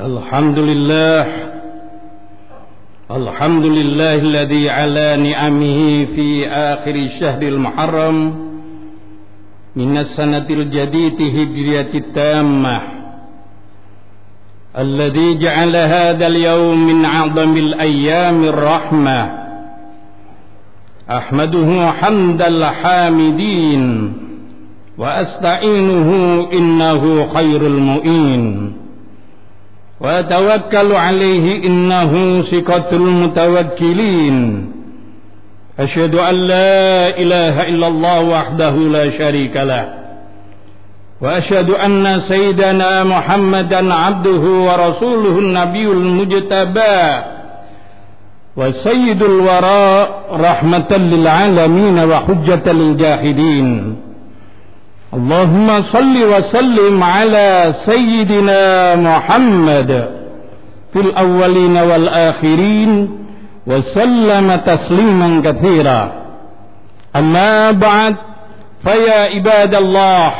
الحمد لله. الحمد لله الذي على نعمه في آخر الشهر المحرم من السنة الجديدة هجرية التامة الذي جعل هذا اليوم من أعظم الأيام الرحمة. أحمده حمد الحامدين وأستعينه إنه خير المؤين. وأتوكل عليه إنه ثقة المتوكلين. أشهد أن لا إله إلا الله وحده لا شريك له. وأشهد أن سيدنا محمدا عبده ورسوله النبي المجتبى وسيد الوراء رحمة للعالمين وحجة للجاهدين. اللهم صل وسلم على سيدنا محمد في الأولين والآخرين وسلم تسليما كثيرا. أما بعد فيا عباد الله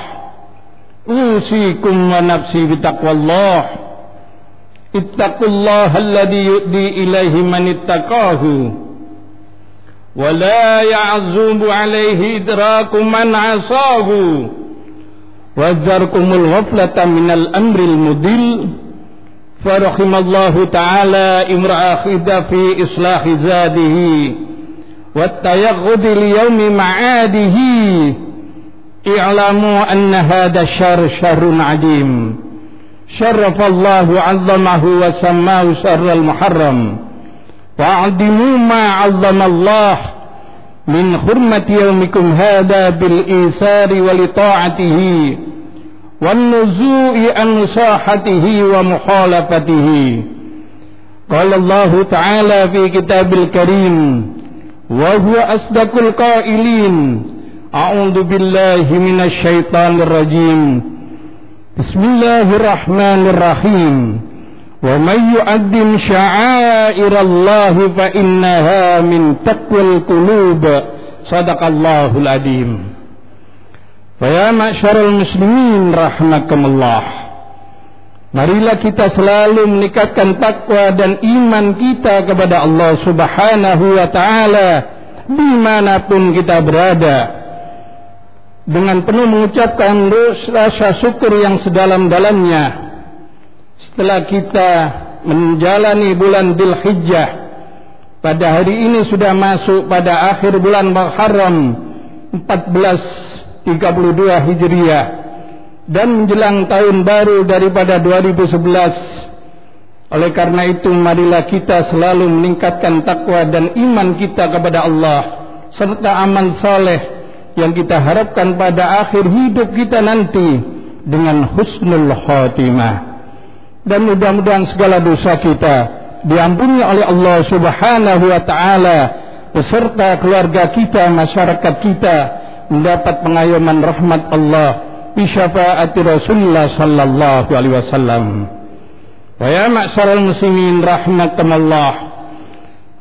أوصيكم ونفسي بتقوى الله. اتقوا الله الذي يؤدي إليه من اتقاه. ولا يعزب عليه إدراك من عصاه. وذركم الغفلة من الأمر المدل فرحم الله تعالى امرأ خد في إصلاح زاده والتيغد ليوم معاده اعلموا أن هذا الشر شر عديم شرف الله عظمه وسماه شر المحرم. وأعظموا ما عظم الله من حرمة يومكم هذا بالإيثار ولطاعته والنزوء عن صاحته ومخالفته. قال الله تعالى في كتاب الكريم وهو أصدق القائلين. أعوذ بالله من الشيطان الرجيم. بسم الله الرحمن الرحيم. ومن يؤدم شعائر الله فإنها من تقوى القلوب صدق الله العظيم فيا معشر المسلمين رحمكم الله Marilah kita selalu meningkatkan takwa dan iman kita kepada Allah Subhanahu wa taala dimanapun kita berada dengan penuh mengucapkan rasa syukur yang sedalam-dalamnya setelah kita menjalani bulan Dzulhijjah pada hari ini sudah masuk pada akhir bulan Muharram 1432 Hijriah. Dan menjelang tahun baru daripada 2011 oleh karena itu marilah kita selalu meningkatkan takwa dan iman kita kepada Allah serta amal soleh yang kita harapkan pada akhir hidup kita nanti dengan husnul khatimah dan mudah-mudahan segala dosa kita diampuni oleh Allah Subhanahu wa taala beserta keluarga kita, masyarakat kita mendapat pengayoman rahmat Allah bi syafaati Rasulullah sallallahu alaihi wasallam. Wa ya ma'syaral muslimin rahmatakallah.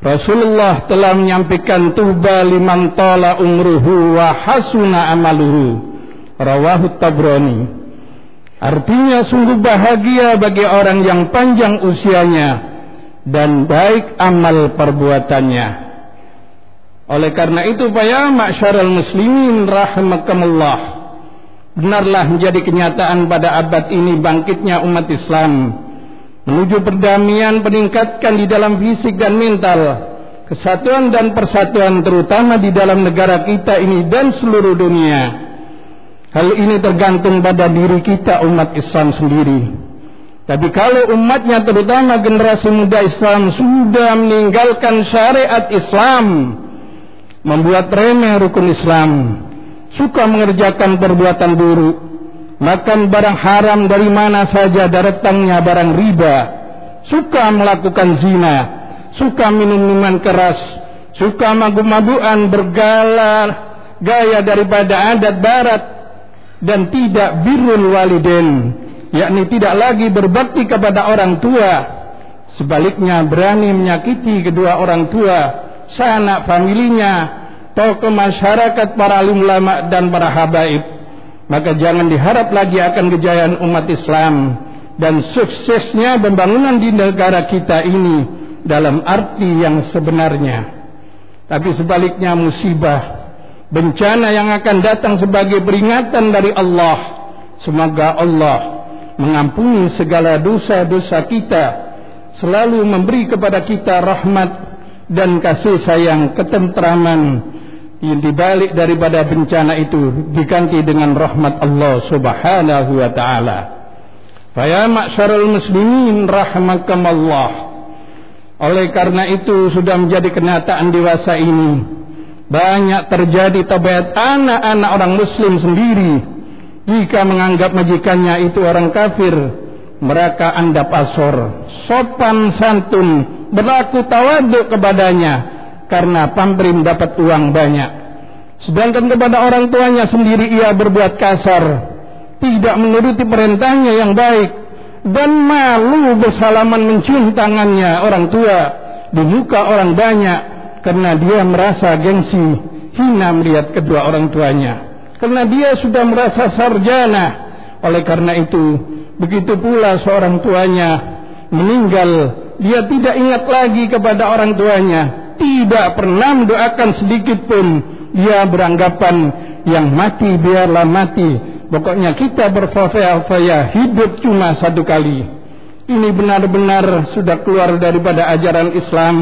Rasulullah telah menyampaikan tuba liman tala umruhu wa hasuna amaluhu. Rawahu Tabrani. Artinya sungguh bahagia bagi orang yang panjang usianya dan baik amal perbuatannya. Oleh karena itu, ya masyarul muslimin rahimakumullah. Benarlah menjadi kenyataan pada abad ini bangkitnya umat Islam menuju perdamaian peningkatkan di dalam fisik dan mental, kesatuan dan persatuan terutama di dalam negara kita ini dan seluruh dunia. Hal ini tergantung pada diri kita umat Islam sendiri. Tapi kalau umatnya terutama generasi muda Islam sudah meninggalkan syariat Islam, membuat remeh rukun Islam, suka mengerjakan perbuatan buruk, makan barang haram dari mana saja datangnya barang riba, suka melakukan zina, suka minum minuman keras, suka mabuk-mabukan bergala gaya daripada adat barat dan tidak birrul waliden yakni tidak lagi berbakti kepada orang tua sebaliknya berani menyakiti kedua orang tua sanak familinya tokoh masyarakat para ulama dan para habaib maka jangan diharap lagi akan kejayaan umat Islam dan suksesnya pembangunan di negara kita ini dalam arti yang sebenarnya. Tapi sebaliknya musibah, bencana yang akan datang sebagai peringatan dari Allah. Semoga Allah mengampuni segala dosa-dosa kita, selalu memberi kepada kita rahmat dan kasih sayang ketentraman yang dibalik daripada bencana itu diganti dengan rahmat Allah Subhanahu wa taala. Fa ma'syarul muslimin rahmakumullah. Oleh karena itu sudah menjadi kenyataan dewasa ini banyak terjadi tabiat anak-anak orang muslim sendiri. Jika menganggap majikannya itu orang kafir mereka anda pasor sopan santun berlaku tawaduk kepadanya karena pamrih dapat uang banyak. Sedangkan kepada orang tuanya sendiri ia berbuat kasar, tidak menuruti perintahnya yang baik, dan malu bersalaman mencium tangannya orang tua. Di muka orang banyak karena dia merasa gengsi hina melihat kedua orang tuanya. Karena dia sudah merasa sarjana. Oleh karena itu, begitu pula seorang tuanya meninggal, dia tidak ingat lagi kepada orang tuanya. Tidak pernah mendoakan sedikit pun. Dia beranggapan yang mati biarlah mati. Pokoknya kita berfaya-faya hidup cuma satu kali. Ini benar-benar sudah keluar daripada ajaran Islam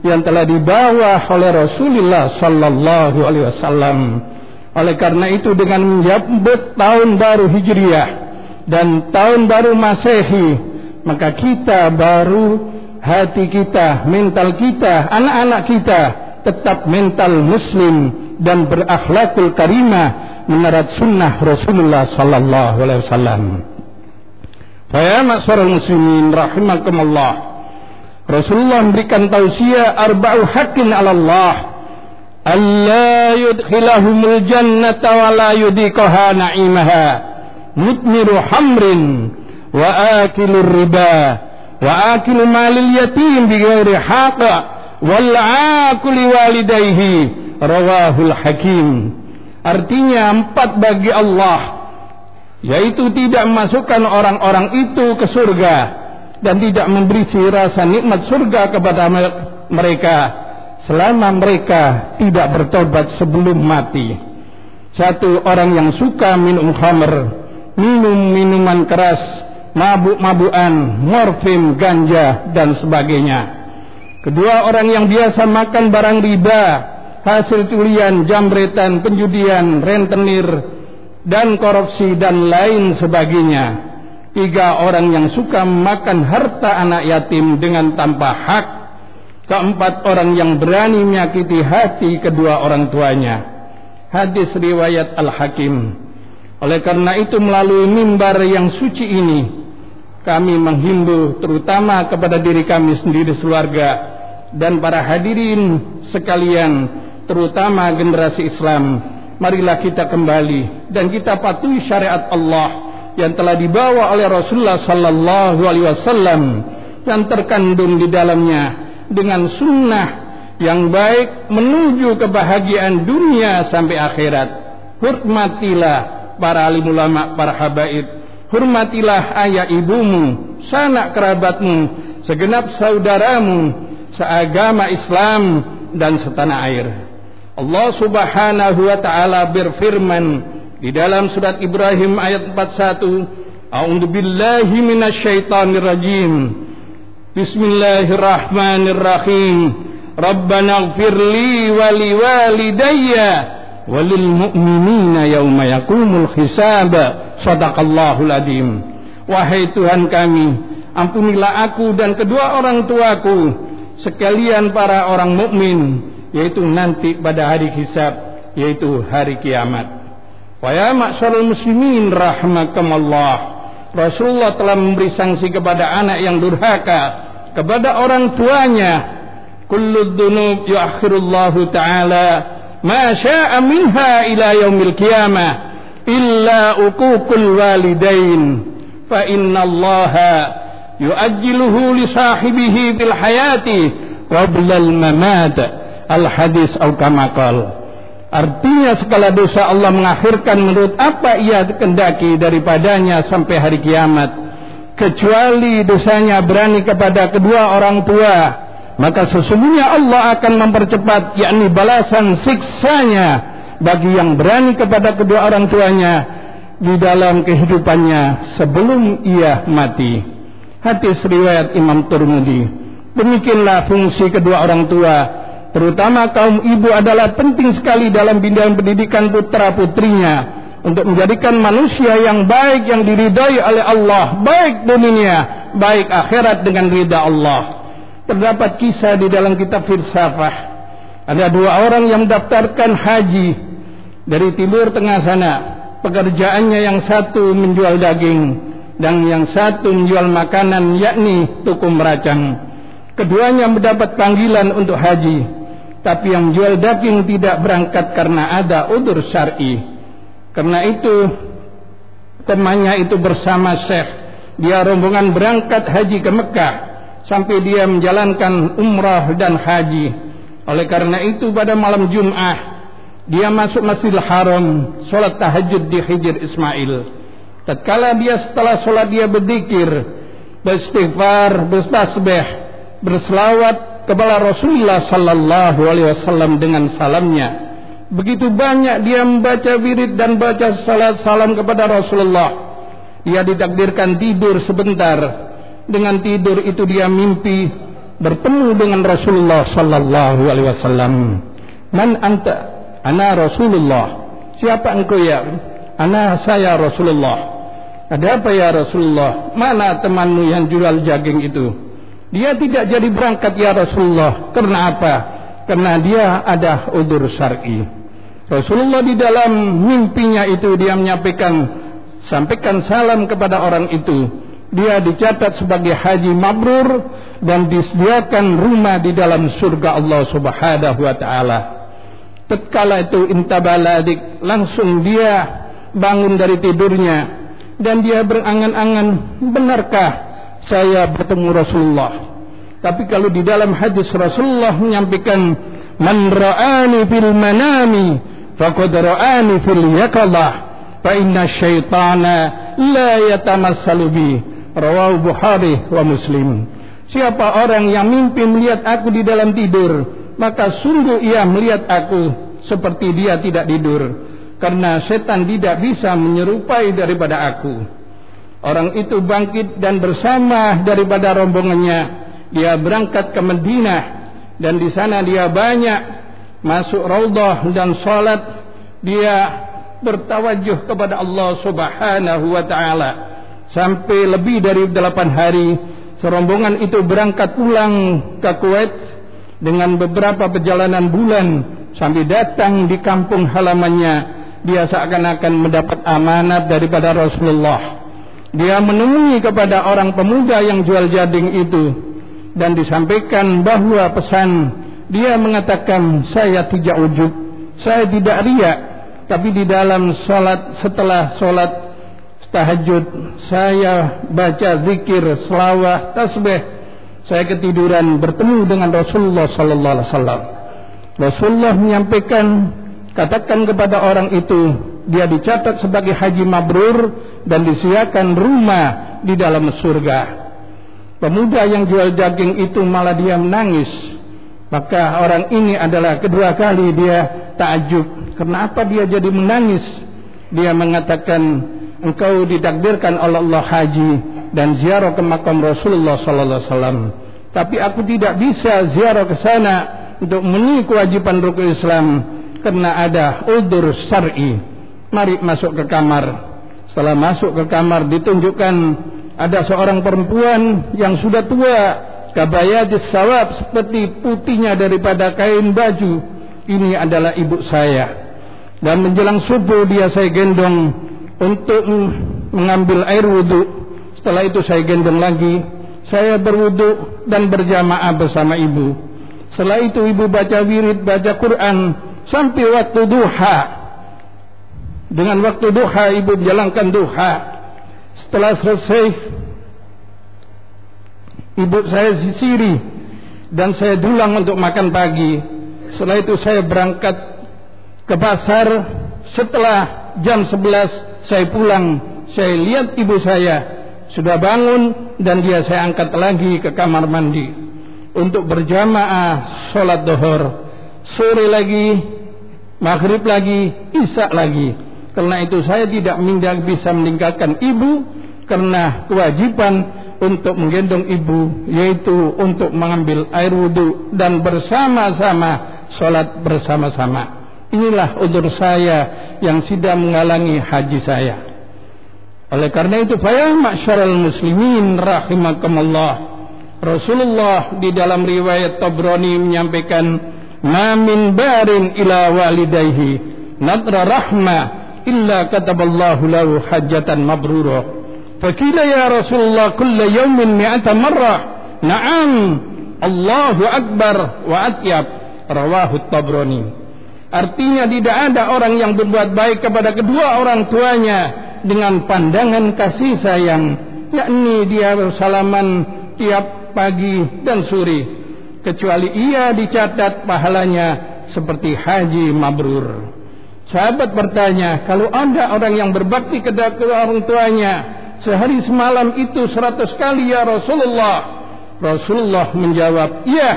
yang telah dibawa oleh Rasulullah sallallahu alaihi wasallam oleh karena itu dengan menyambut tahun baru Hijriah dan tahun baru Masehi maka kita baru hati kita, mental kita, anak-anak kita tetap mental muslim dan berakhlakul karimah menarat sunnah Rasulullah sallallahu alaihi wasallam. Faya masyarul muslimin rahimakumullah. Rasulullah memberikan tausiah arba'u haqqin 'ala Allah. Alla yudkhilahumul jannata wa la yudhiqaha na'imaha. Mutmiru hamrin wa akilur riba wa akilu malil yatim bi ghairi haqa wal akuli walidayhi rawahul hakim artinya empat bagi Allah yaitu tidak memasukkan orang-orang itu ke surga dan tidak memberi rasa nikmat surga kepada mereka selama mereka tidak bertobat sebelum mati satu orang yang suka minum khamr minum minuman keras mabuk-mabukan, morfin, ganja, dan sebagainya. Kedua orang yang biasa makan barang riba, hasil tulian, jambretan, penjudian, rentenir, dan korupsi, dan lain sebagainya. Tiga orang yang suka makan harta anak yatim dengan tanpa hak. Keempat orang yang berani menyakiti hati kedua orang tuanya. Hadis riwayat Al-Hakim. Oleh karena itu melalui mimbar yang suci ini kami menghimbau terutama kepada diri kami sendiri sekeluarga dan para hadirin sekalian terutama generasi Islam marilah kita kembali dan kita patuhi syariat Allah yang telah dibawa oleh Rasulullah sallallahu alaihi wasallam yang terkandung di dalamnya dengan sunnah yang baik menuju kebahagiaan dunia sampai akhirat hormatilah para alim ulama para habaib Hormatilah ayah ibumu, sanak kerabatmu, segenap saudaramu, seagama Islam dan setanah air. Allah Subhanahu wa taala berfirman di dalam surat Ibrahim ayat 41, A'udzu billahi minasyaitonir rajim. Bismillahirrahmanirrahim. Rabbana ighfirli wa liwalidayya walil mu'minina yauma yaqumul hisab sadaqallahul adim wahai Tuhan kami ampunilah aku dan kedua orang tuaku sekalian para orang mukmin yaitu nanti pada hari hisab yaitu hari kiamat wa ya ma'syarul muslimin rahmakamallah Rasulullah telah memberi sanksi kepada anak yang durhaka kepada orang tuanya. Kullu dzunub yuakhirullahu taala ma syaa minha ila yaumil qiyamah illa uququl walidain. Fa inna allaha yuajjiluhu li sahibihi bil hayati qabla al mamat al hadis atau kama Artinya segala dosa Allah mengakhirkan menurut apa ia kendaki daripadanya sampai hari kiamat. kecuali dosanya berani kepada kedua orang tua maka sesungguhnya Allah akan mempercepat yakni balasan siksanya bagi yang berani kepada kedua orang tuanya di dalam kehidupannya sebelum ia mati. Hadis riwayat Imam Turmudi demikianlah fungsi kedua orang tua terutama kaum ibu adalah penting sekali dalam bidang pendidikan putra putrinya. Untuk menjadikan manusia yang baik yang diridai oleh Allah. Baik dunia baik akhirat dengan ridha Allah. Terdapat kisah di dalam kitab filsafah. Ada dua orang yang mendaftarkan haji dari timur tengah sana. Pekerjaannya yang satu menjual daging dan yang satu menjual makanan yakni tukum meracang keduanya mendapat panggilan untuk haji tapi yang menjual daging tidak berangkat karena ada udur syar'i Karena itu temannya itu bersama Syekh dia rombongan berangkat haji ke Mekah sampai dia menjalankan umrah dan haji. Oleh karena itu pada malam Jumat dia masuk Masjidil Haram salat tahajud di Hijr Ismail. Tatkala dia setelah salat dia berzikir, beristighfar, bertasbih, berselawat kepada Rasulullah sallallahu alaihi wasallam dengan salamnya. Begitu banyak dia membaca wirid dan baca salat salam kepada Rasulullah. Dia ditakdirkan tidur sebentar. Dengan tidur itu dia mimpi bertemu dengan Rasulullah sallallahu alaihi wasallam. Man anta? Ana Rasulullah. Siapa engkau ya? Ana saya Rasulullah. Ada apa ya Rasulullah? Mana temanmu yang jual jaging itu? Dia tidak jadi berangkat ya Rasulullah. Karena apa? Karena dia ada udur syar'i. Rasulullah di dalam mimpinya itu dia menyampaikan sampaikan salam kepada orang itu. Dia dicatat sebagai haji mabrur dan disediakan rumah di dalam surga Allah Subhanahu wa taala. Tatkala itu intabaladik langsung dia bangun dari tidurnya dan dia berangan-angan benarkah saya bertemu Rasulullah. Tapi kalau di dalam hadis Rasulullah menyampaikan man ra'ani fil manami faqad ra'ani fil yaqadah fa inna syaitana la yatamassalu bi. Rawahu Bukhari wa Muslim. Siapa orang yang mimpi melihat aku di dalam tidur maka sungguh ia melihat aku seperti dia tidak tidur. Karena setan tidak bisa menyerupai daripada aku orang itu bangkit dan bersama daripada rombongannya. Dia berangkat ke Madinah dan di sana dia banyak masuk raudhah dan salat. Dia bertawajuh kepada Allah Subhanahu wa taala. Sampai lebih dari delapan hari serombongan itu berangkat pulang ke Kuwait dengan beberapa perjalanan bulan sampai datang di kampung halamannya. Dia seakan-akan mendapat amanat daripada Rasulullah dia menemui kepada orang pemuda yang jual jading itu dan disampaikan bahawa pesan dia mengatakan saya tidak ujub saya tidak riak tapi di dalam solat setelah solat tahajud saya baca zikir selawah tasbih saya ketiduran bertemu dengan Rasulullah sallallahu alaihi wasallam. Rasulullah menyampaikan katakan kepada orang itu dia dicatat sebagai haji mabrur dan disiapkan rumah di dalam surga pemuda yang jual daging itu malah dia menangis Maka orang ini adalah kedua kali dia takjub. Kenapa dia jadi menangis? Dia mengatakan, engkau ditakdirkan oleh Allah haji dan ziarah ke makam Rasulullah sallallahu alaihi wasallam. Tapi aku tidak bisa ziarah ke sana untuk memenuhi kewajiban rukun Islam karena ada udur syar'i. Mari masuk ke kamar. Setelah masuk ke kamar ditunjukkan ada seorang perempuan yang sudah tua. Kabayadis sawab seperti putihnya daripada kain baju. Ini adalah ibu saya. Dan menjelang subuh dia saya gendong untuk mengambil air wudhu. Setelah itu saya gendong lagi. Saya berwudhu dan berjamaah bersama ibu. Setelah itu ibu baca wirid baca Quran sampai waktu duha dengan waktu duha ibu menjalankan duha. Setelah selesai ibu saya sisiri dan saya dulang untuk makan pagi. Setelah itu saya berangkat ke pasar. Setelah jam 11 saya pulang. Saya lihat ibu saya sudah bangun dan dia saya angkat lagi ke kamar mandi untuk berjamaah sholat dohor sore lagi maghrib lagi isya lagi karena itu saya tidak bisa meninggalkan ibu karena kewajiban untuk menggendong ibu yaitu untuk mengambil air wudhu dan bersama-sama sholat bersama-sama. Inilah udur saya yang sedang menghalangi haji saya. Oleh karena itu faya masyarul muslimin rahimakumullah. Rasulullah di dalam riwayat Tabrani menyampaikan ma min barin ila walidayhi nadra rahma illa kataballahu lahu hajatan mabrurah fakila ya Rasulullah kulla yawmin mi'ata marrah na'am Allahu akbar wa atyab. Rawahu Tabrani artinya tidak ada orang yang berbuat baik kepada kedua orang tuanya dengan pandangan kasih sayang yakni dia bersalaman tiap pagi dan sore kecuali ia dicatat pahalanya seperti haji mabrur sahabat bertanya kalau ada orang yang berbakti kepada orang tuanya sehari semalam itu seratus kali ya Rasulullah? Rasulullah menjawab iya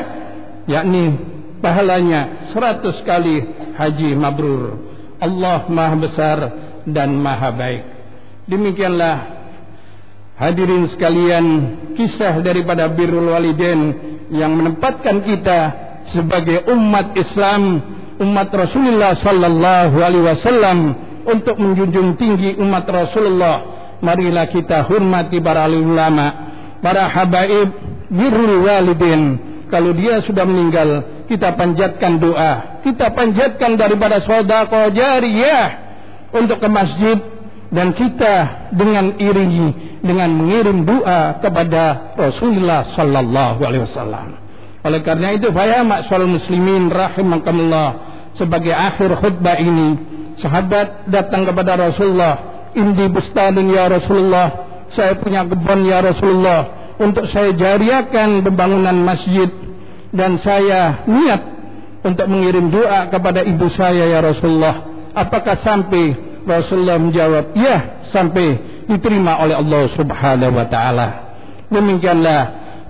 yakni pahalanya seratus kali haji mabrur. Allah maha besar dan maha baik. Demikianlah hadirin sekalian kisah daripada birrul walidain yang menempatkan kita sebagai umat Islam, umat Rasulullah sallallahu alaihi wasallam untuk menjunjung tinggi umat Rasulullah. Marilah kita hormati para ulama, para habaib birrul walidain. Kalau dia sudah meninggal, kita panjatkan doa. Kita panjatkan daripada sedekah jariyah untuk ke masjid dan kita dengan iringi dengan mengirim doa kepada Rasulullah sallallahu alaihi wasallam. Oleh karena itu, saya maksal muslimin rahimakumullah sebagai akhir khutbah ini, sahabat datang kepada Rasulullah, "Indi bustanin ya Rasulullah, saya punya kebun ya Rasulullah, untuk saya jariakan pembangunan masjid dan saya niat untuk mengirim doa kepada ibu saya ya Rasulullah. Apakah sampai Rasulullah menjawab, "Ya, sampai diterima oleh Allah Subhanahu wa taala." Demikianlah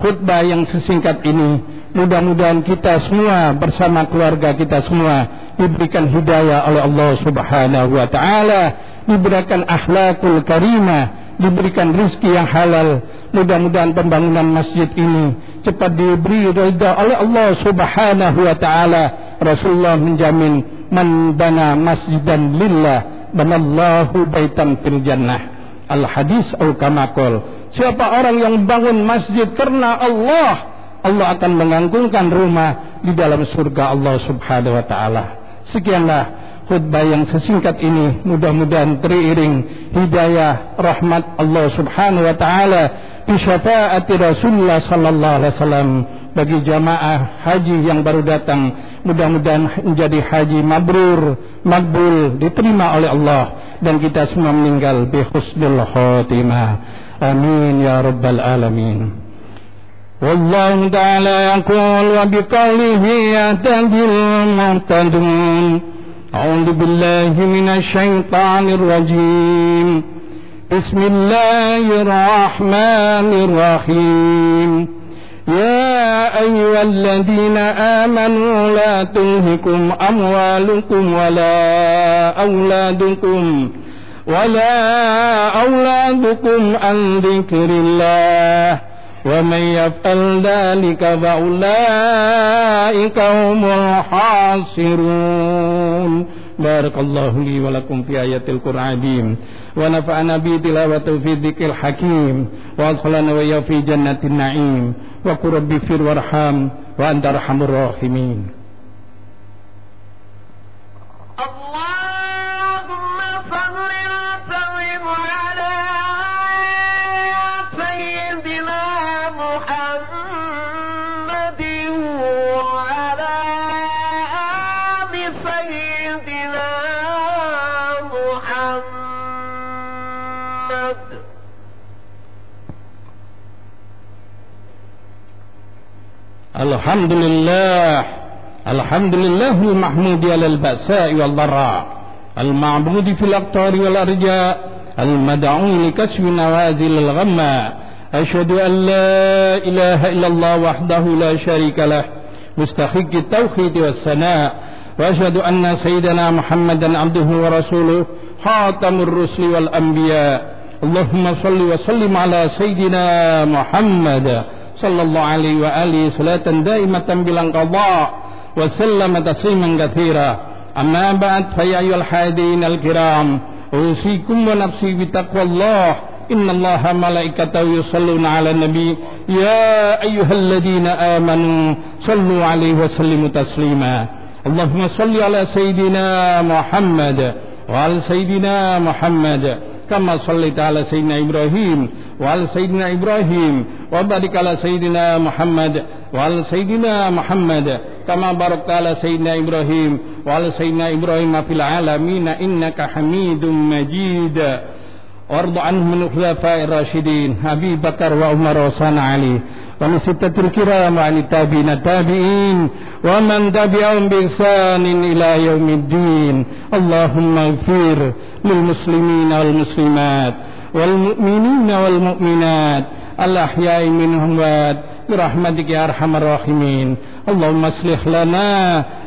khutbah yang sesingkat ini. Mudah-mudahan kita semua bersama keluarga kita semua diberikan hidayah oleh Allah Subhanahu wa taala, diberikan akhlakul karimah, diberikan rizki yang halal. Mudah-mudahan pembangunan masjid ini cepat diberi ridha oleh Allah Subhanahu wa taala. Rasulullah menjamin man bana masjidan lillah banallahu baitan fil jannah al hadis au kamakol siapa orang yang bangun masjid karena Allah Allah akan menganggungkan rumah di dalam surga Allah subhanahu wa ta'ala. Sekianlah khutbah yang sesingkat ini. Mudah-mudahan teriring hidayah rahmat Allah subhanahu wa ta'ala bi syafaati Rasulullah sallallahu alaihi wasallam. Bagi jamaah haji yang baru datang mudah-mudahan menjadi haji mabrur makbul diterima oleh Allah. Dan kita semua meninggal bi husnul khatimah. Amin ya rabbal alamin والله تعالى يقول وبقوله يهتدي المهتدون أعوذ بالله من الشيطان الرجيم. بسم الله الرحمن الرحيم. يا أيها الذين آمنوا لا تلهكم أموالكم ولا أولادكم ولا أولادكم عن ذكر الله. ومن يفعل ذلك فأولئك هم الحاصرون. بارك الله لي ولكم في آية القرآن. ونفعنا بتلاوته في ذكر الحكيم. وأدخلنا وإياه في جنة النعيم. وقل رب اغفر وارحم وأنت أرحم الراحمين. الحمد لله الحمد لله المحمود على البأساء والضراء المعبود في الأقطار والأرجاء المدعو لكشف نوازل الغمة أشهد أن لا إله إلا الله وحده لا شريك له مستحق التوحيد والثناء وأشهد أن سيدنا محمدا عبده ورسوله خاتم الرسل والأنبياء اللهم صل وسلم على سيدنا محمد sallallahu alaihi wa alihi salatan daimatan bil qada wa sallama tasliman katsira amma ba'd fa ya ayyuhal hadin al kiram usikum wa nafsi bi taqwallah إن الله ملائكته يصلون على النبي يا أيها الذين آمنوا صلوا عليه وسلموا تسليما اللهم صل على سيدنا محمد وعلى سيدنا محمد كما صليت على سيدنا إبراهيم وعلى سيدنا إبراهيم وبارك على سيدنا محمد وعلى سيدنا محمد كما باركت على سيدنا إبراهيم وعلى سيدنا إبراهيم في العالمين إنك حميد مجيد. وارض عنه من الخلفاء الراشدين أبي بكر وعمر وصان علي. ومن ستة الكرام وعن التابعين التابعين ومن تبعهم بإحسان إلى يوم الدين اللهم اغفر للمسلمين والمسلمات والمؤمنين والمؤمنات الأحياء منهم واد برحمتك يا أرحم الراحمين اللهم اصلح لنا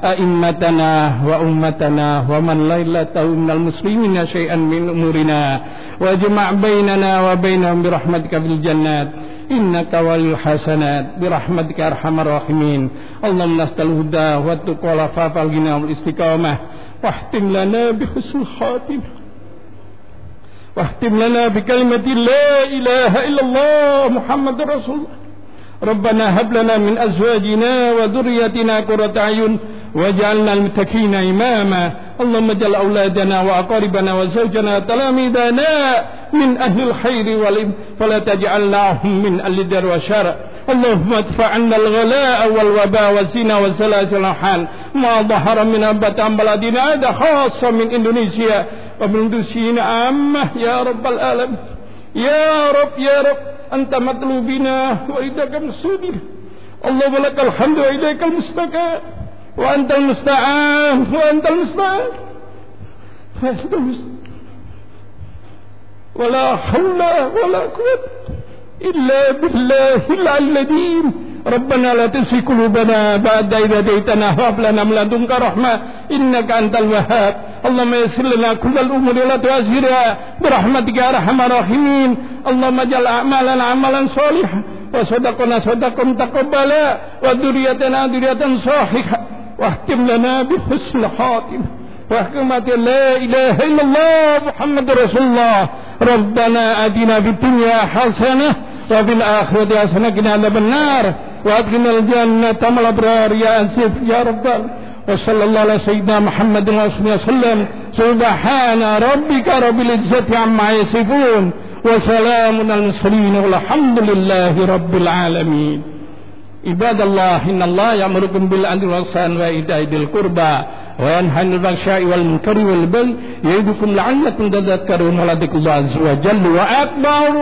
أئمتنا وأمتنا ومن ليلته من المسلمين شيئا من أمورنا واجمع بيننا وبينهم برحمتك في الجنات إنك ولي الحسنات. برحمتك أرحم الراحمين. اللهم نسأل الهدى والتقى والعفاف والغنى والاستقامة. واختم لنا بحسن الخاتمة. واختم لنا بكلمة لا إله إلا الله محمد رسول الله. ربنا هب لنا من أزواجنا وذريتنا قرة أعين واجعلنا المتكين إماما. اللهم اجعل أولادنا وأقاربنا وزوجنا تلاميذنا من أهل الخير والإم فلا تجعلناهم من أهل الدر والشر. اللهم ادفع عنا الغلاء والوباء والزنا والزلازل والحال ما ظهر من أنبات بلدنا هذا خاصة من إندونيسيا ومن إندونيسيا عامة. يا رب العالمين. يا رب يا رب. أنت مطلوبنا وإيدك مسودنا اللهم لك الحمد وإليك المستقى وأنت المستعان وأنت المستعان وأنت المستعان ولا حول ولا قوة إلا بالله العلي ربنا لا تزغ قلوبنا بعد إذ هديتنا وهب لنا من لدنك رحمة إنك أنت الوهاب اللهم يسر لنا كل الأمور ولا تعسرها برحمتك يا أرحم الراحمين اللهم اجعل أعمالنا عملا صالحا وصدقنا صدقا تقبلا وذريتنا ذرية صالحة واختم لنا بحسن الخاتمة وحكمة لا إله إلا الله محمد رسول الله. ربنا آتنا في الدنيا حسنة وفي الآخرة حسنة قنا عذاب النار. وأدخلنا الجنة مع الأبرار يا أسف يا رب. وصلى الله على سيدنا محمد وصحبه وسلم. سبحان ربك رب العزة عما يصفون. وسلام على المرسلين والحمد لله رب العالمين. Ibadallah innallaha ya'muru bil 'adli wal ihsan wa ita'i bil qurba wa yanha 'anil fahsya'i wal munkari wal bagh yaidukum la'allakum tadhakkarun wa la'dikullahu 'azza wa jalla wa akbaru